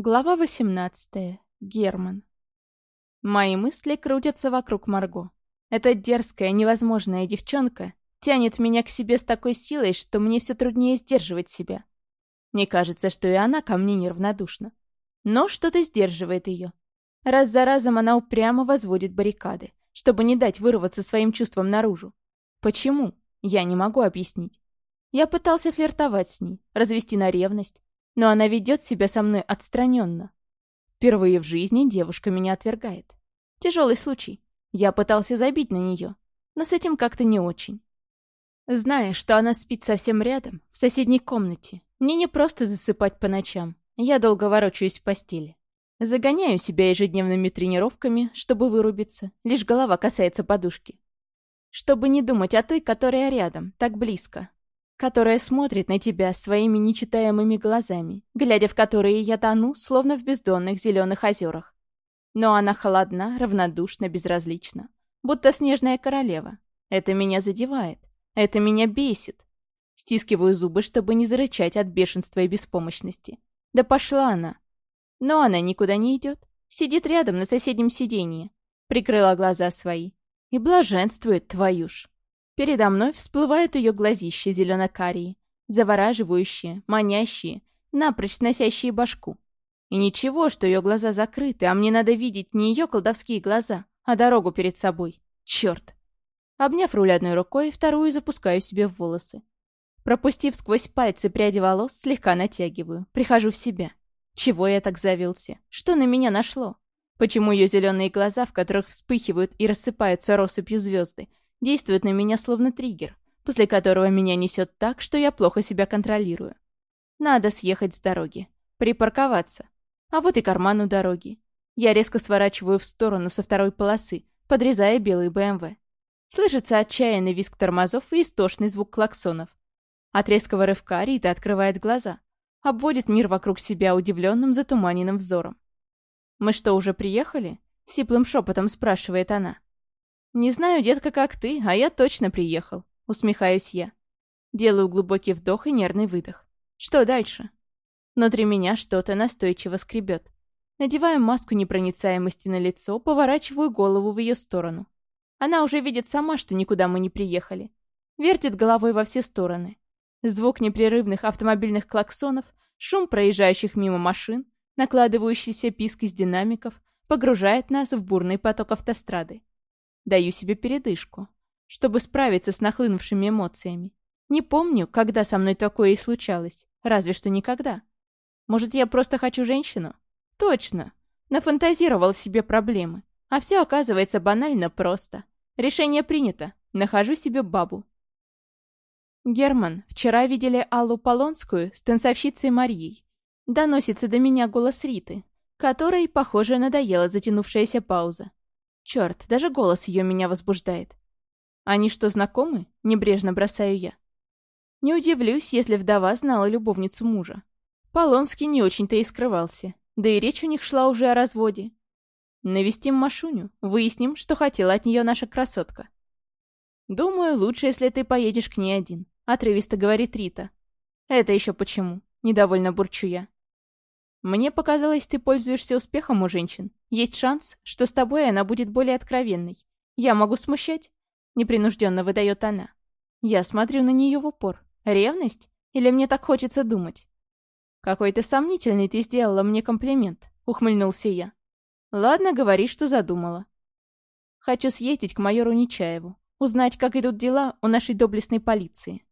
Глава 18. Герман. Мои мысли крутятся вокруг Марго. Эта дерзкая, невозможная девчонка тянет меня к себе с такой силой, что мне все труднее сдерживать себя. Мне кажется, что и она ко мне неравнодушна. Но что-то сдерживает ее. Раз за разом она упрямо возводит баррикады, чтобы не дать вырваться своим чувствам наружу. Почему? Я не могу объяснить. Я пытался флиртовать с ней, развести на ревность, но она ведет себя со мной отстраненно. Впервые в жизни девушка меня отвергает. Тяжелый случай. Я пытался забить на нее, но с этим как-то не очень. Зная, что она спит совсем рядом, в соседней комнате, мне не просто засыпать по ночам. Я долго ворочаюсь в постели. Загоняю себя ежедневными тренировками, чтобы вырубиться, лишь голова касается подушки. Чтобы не думать о той, которая рядом, так близко, которая смотрит на тебя своими нечитаемыми глазами, глядя в которые я тону, словно в бездонных зеленых озерах. Но она холодна, равнодушна, безразлична, будто снежная королева. Это меня задевает, это меня бесит. Стискиваю зубы, чтобы не зарычать от бешенства и беспомощности. Да пошла она. Но она никуда не идет. Сидит рядом на соседнем сиденье. Прикрыла глаза свои. И блаженствует, твою ж. Передо мной всплывают ее глазища зелено-карие, завораживающие, манящие, напрочь сносящие башку. И ничего, что ее глаза закрыты, а мне надо видеть не ее колдовские глаза, а дорогу перед собой. Черт! Обняв руль одной рукой, вторую запускаю себе в волосы. Пропустив сквозь пальцы пряди волос, слегка натягиваю, прихожу в себя. Чего я так завелся? Что на меня нашло? Почему ее зеленые глаза, в которых вспыхивают и рассыпаются россыпью звезды, действует на меня словно триггер, после которого меня несет так, что я плохо себя контролирую. Надо съехать с дороги, припарковаться. А вот и карман у дороги. Я резко сворачиваю в сторону со второй полосы, подрезая белый БМВ. Слышится отчаянный визг тормозов и истошный звук клаксонов. От резкого рывка Рита открывает глаза, обводит мир вокруг себя удивленным затуманенным взором. «Мы что, уже приехали?» — сиплым шепотом спрашивает она. «Не знаю, детка, как ты, а я точно приехал», — усмехаюсь я. Делаю глубокий вдох и нервный выдох. Что дальше? Внутри меня что-то настойчиво скребет. Надеваю маску непроницаемости на лицо, поворачиваю голову в ее сторону. Она уже видит сама, что никуда мы не приехали. Вертит головой во все стороны. Звук непрерывных автомобильных клаксонов, шум проезжающих мимо машин, накладывающийся писк из динамиков погружает нас в бурный поток автострады. Даю себе передышку, чтобы справиться с нахлынувшими эмоциями. Не помню, когда со мной такое и случалось. Разве что никогда. Может, я просто хочу женщину? Точно. Нафантазировал себе проблемы. А все оказывается банально просто. Решение принято. Нахожу себе бабу. Герман, вчера видели Аллу Полонскую с танцовщицей Марией. Доносится до меня голос Риты, которой, похоже, надоела затянувшаяся пауза. Черт, даже голос ее меня возбуждает. Они что, знакомы? Небрежно бросаю я. Не удивлюсь, если вдова знала любовницу мужа. Полонский не очень-то и скрывался. Да и речь у них шла уже о разводе. Навестим Машуню, выясним, что хотела от нее наша красотка. «Думаю, лучше, если ты поедешь к ней один», — отрывисто говорит Рита. «Это еще почему?» — недовольно бурчу я. Мне показалось, ты пользуешься успехом у женщин. Есть шанс, что с тобой она будет более откровенной. Я могу смущать?» Непринужденно выдает она. Я смотрю на нее в упор. Ревность? Или мне так хочется думать? «Какой ты сомнительный ты сделала мне комплимент», — ухмыльнулся я. «Ладно, говори, что задумала». «Хочу съездить к майору Нечаеву, узнать, как идут дела у нашей доблестной полиции».